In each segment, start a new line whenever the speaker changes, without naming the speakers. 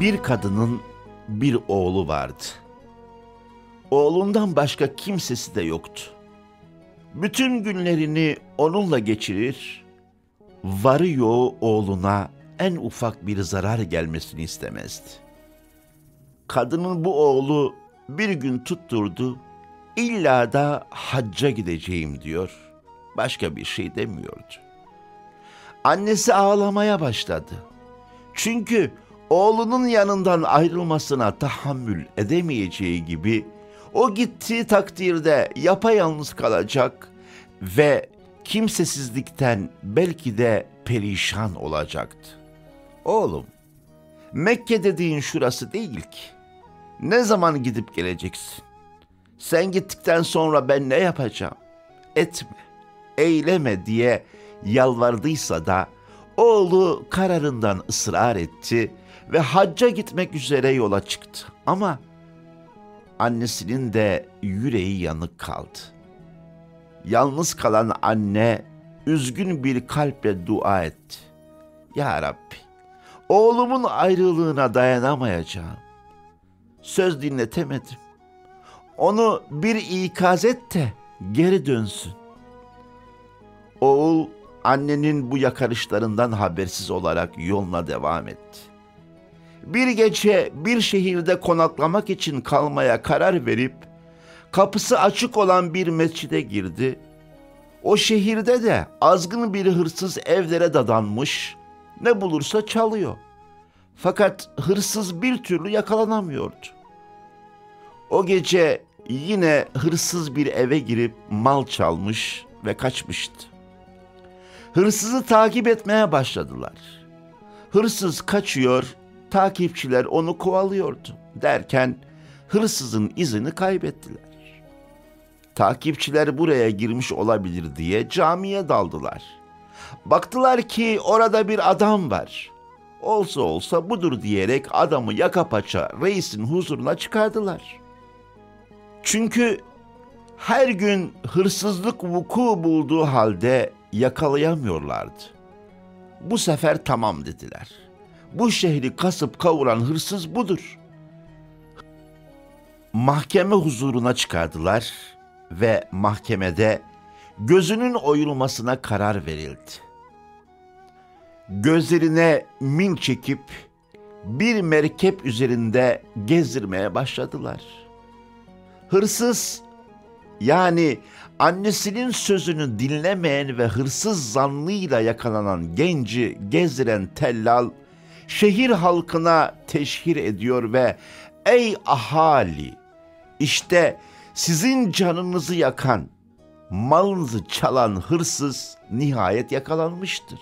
Bir kadının bir oğlu vardı. Oğlundan başka kimsesi de yoktu. Bütün günlerini onunla geçirir, varı yoğu oğluna en ufak bir zarar gelmesini istemezdi. Kadının bu oğlu bir gün tutturdu, illa da hacca gideceğim diyor. Başka bir şey demiyordu. Annesi ağlamaya başladı. Çünkü oğlunun yanından ayrılmasına tahammül edemeyeceği gibi o gittiği takdirde yapayalnız kalacak ve kimsesizlikten belki de perişan olacaktı. Oğlum, Mekke dediğin şurası değil ki. Ne zaman gidip geleceksin? Sen gittikten sonra ben ne yapacağım? Etme, eyleme diye yalvardıysa da oğlu kararından ısrar etti ve hacca gitmek üzere yola çıktı. Ama annesinin de yüreği yanık kaldı. Yalnız kalan anne üzgün bir kalple dua etti. Ya Rabbi, oğlumun ayrılığına dayanamayacağım. Söz dinletemedim. Onu bir ikaz et de geri dönsün. Oğul annenin bu yakarışlarından habersiz olarak yoluna devam etti. Bir gece bir şehirde konaklamak için kalmaya karar verip kapısı açık olan bir mescide girdi. O şehirde de azgın bir hırsız evlere dadanmış, ne bulursa çalıyor. Fakat hırsız bir türlü yakalanamıyordu. O gece yine hırsız bir eve girip mal çalmış ve kaçmıştı. Hırsızı takip etmeye başladılar. Hırsız kaçıyor, takipçiler onu kovalıyordu. Derken hırsızın izini kaybettiler. Takipçiler buraya girmiş olabilir diye camiye daldılar. Baktılar ki orada bir adam var. Olsa olsa budur diyerek adamı yaka paça reisin huzuruna çıkardılar. Çünkü her gün hırsızlık vuku bulduğu halde yakalayamıyorlardı. Bu sefer tamam dediler. Bu şehri kasıp kavuran hırsız budur. Mahkeme huzuruna çıkardılar ve mahkemede gözünün oyulmasına karar verildi. Gözlerine min çekip bir merkep üzerinde gezdirmeye başladılar. Hırsız yani annesinin sözünü dinlemeyen ve hırsız zanlıyla yakalanan genci gezdiren tellal şehir halkına teşhir ediyor ve ey ahali işte sizin canınızı yakan, malınızı çalan hırsız nihayet yakalanmıştır.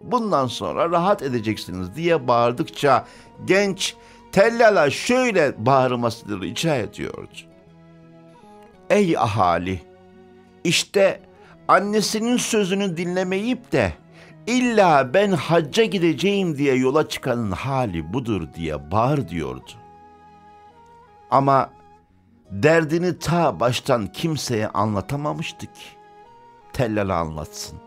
Bundan sonra rahat edeceksiniz diye bağırdıkça genç tellala şöyle bağırmasını rica ediyordu. Ey ahali! İşte annesinin sözünü dinlemeyip de illa ben hacca gideceğim diye yola çıkanın hali budur diye bağır diyordu. Ama derdini ta baştan kimseye anlatamamıştı ki. Tellal anlatsın.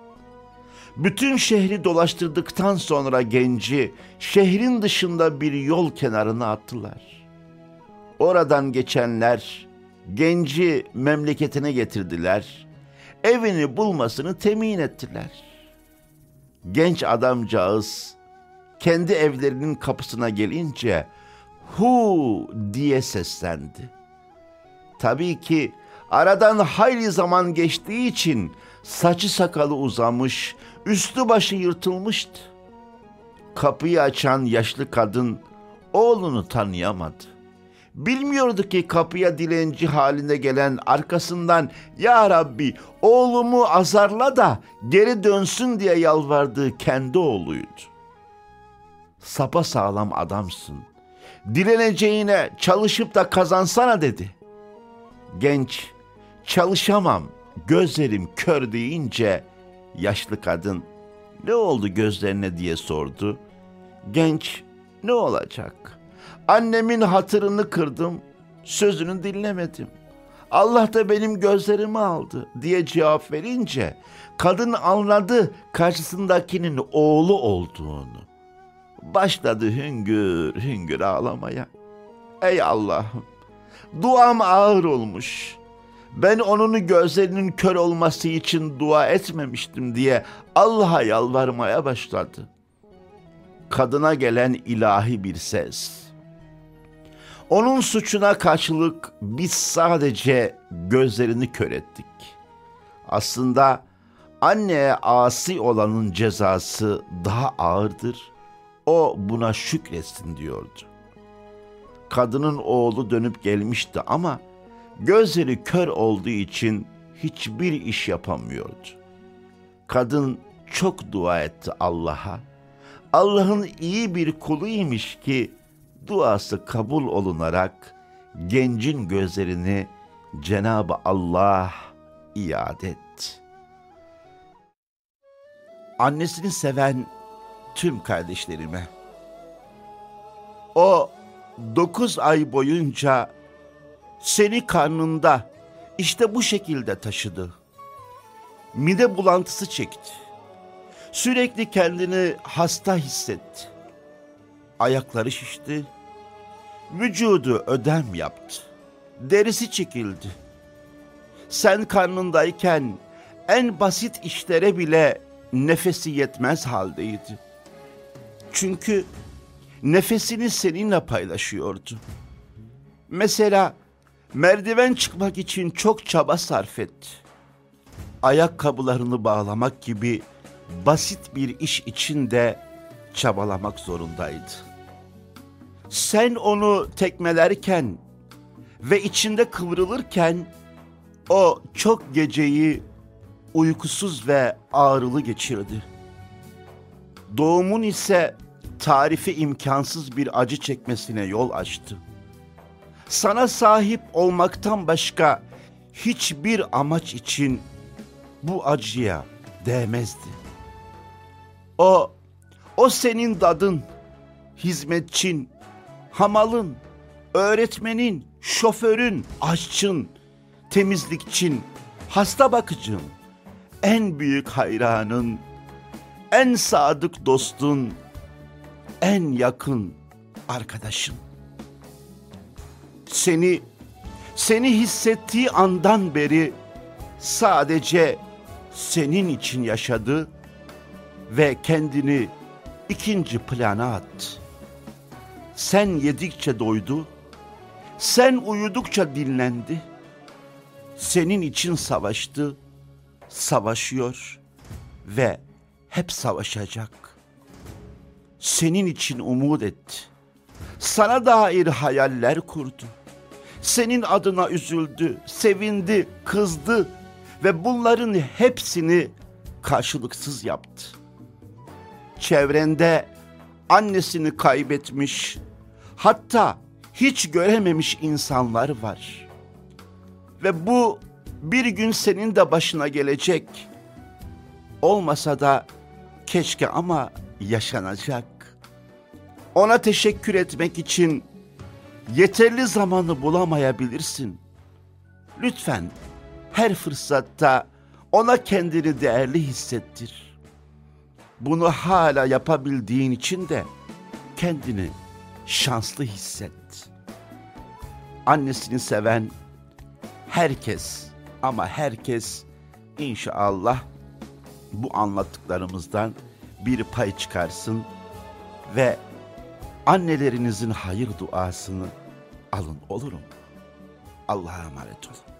Bütün şehri dolaştırdıktan sonra genci şehrin dışında bir yol kenarına attılar. Oradan geçenler genci memleketine getirdiler. Evini bulmasını temin ettiler. Genç adamcağız kendi evlerinin kapısına gelince hu diye seslendi. Tabii ki aradan hayli zaman geçtiği için saçı sakalı uzamış, üstü başı yırtılmıştı. Kapıyı açan yaşlı kadın oğlunu tanıyamadı. Bilmiyordu ki kapıya dilenci halinde gelen arkasından Ya Rabbi oğlumu azarla da geri dönsün diye yalvardığı kendi oğluydu. Sapa sağlam adamsın. Dileneceğine çalışıp da kazansana dedi. Genç çalışamam gözlerim kör deyince yaşlı kadın ne oldu gözlerine diye sordu. Genç ne olacak? Annemin hatırını kırdım, sözünü dinlemedim. Allah da benim gözlerimi aldı diye cevap verince kadın anladı karşısındakinin oğlu olduğunu. başladı hüngür hüngür ağlamaya. Ey Allah'ım duam ağır olmuş. Ben onun gözlerinin kör olması için dua etmemiştim diye Allah'a yalvarmaya başladı. Kadına gelen ilahi bir ses. Onun suçuna karşılık biz sadece gözlerini kör ettik. Aslında anneye asi olanın cezası daha ağırdır. O buna şükretsin diyordu. Kadının oğlu dönüp gelmişti ama gözleri kör olduğu için hiçbir iş yapamıyordu. Kadın çok dua etti Allah'a. Allah'ın iyi bir kuluymuş ki duası kabul olunarak gencin gözlerini Cenab-ı Allah iade etti. Annesini seven tüm kardeşlerime o dokuz ay boyunca seni karnında işte bu şekilde taşıdı. Mide bulantısı çekti. Sürekli kendini hasta hissetti. Ayakları şişti. Vücudu ödem yaptı. Derisi çekildi. Sen karnındayken en basit işlere bile nefesi yetmez haldeydi. Çünkü nefesini seninle paylaşıyordu. Mesela merdiven çıkmak için çok çaba sarf etti. Ayakkabılarını bağlamak gibi basit bir iş için de çabalamak zorundaydı. Sen onu tekmelerken ve içinde kıvrılırken o çok geceyi uykusuz ve ağrılı geçirdi. Doğumun ise tarifi imkansız bir acı çekmesine yol açtı. Sana sahip olmaktan başka hiçbir amaç için bu acıya değmezdi. O, o senin dadın, hizmetçin, hamalın, öğretmenin, şoförün, aşçın, temizlikçin, hasta bakıcın, en büyük hayranın, en sadık dostun, en yakın arkadaşın. Seni seni hissettiği andan beri sadece senin için yaşadı ve kendini ikinci plana attı. Sen yedikçe doydu, sen uyudukça dinlendi. Senin için savaştı, savaşıyor ve hep savaşacak. Senin için umut etti. Sana dair hayaller kurdu. Senin adına üzüldü, sevindi, kızdı ve bunların hepsini karşılıksız yaptı. Çevrende annesini kaybetmiş, hatta hiç görememiş insanlar var. Ve bu bir gün senin de başına gelecek. Olmasa da keşke ama yaşanacak. Ona teşekkür etmek için yeterli zamanı bulamayabilirsin. Lütfen her fırsatta ona kendini değerli hissettir. Bunu hala yapabildiğin için de kendini şanslı hisset. Annesini seven herkes ama herkes inşallah bu anlattıklarımızdan bir pay çıkarsın ve annelerinizin hayır duasını alın olurum. Allah'a emanet olun.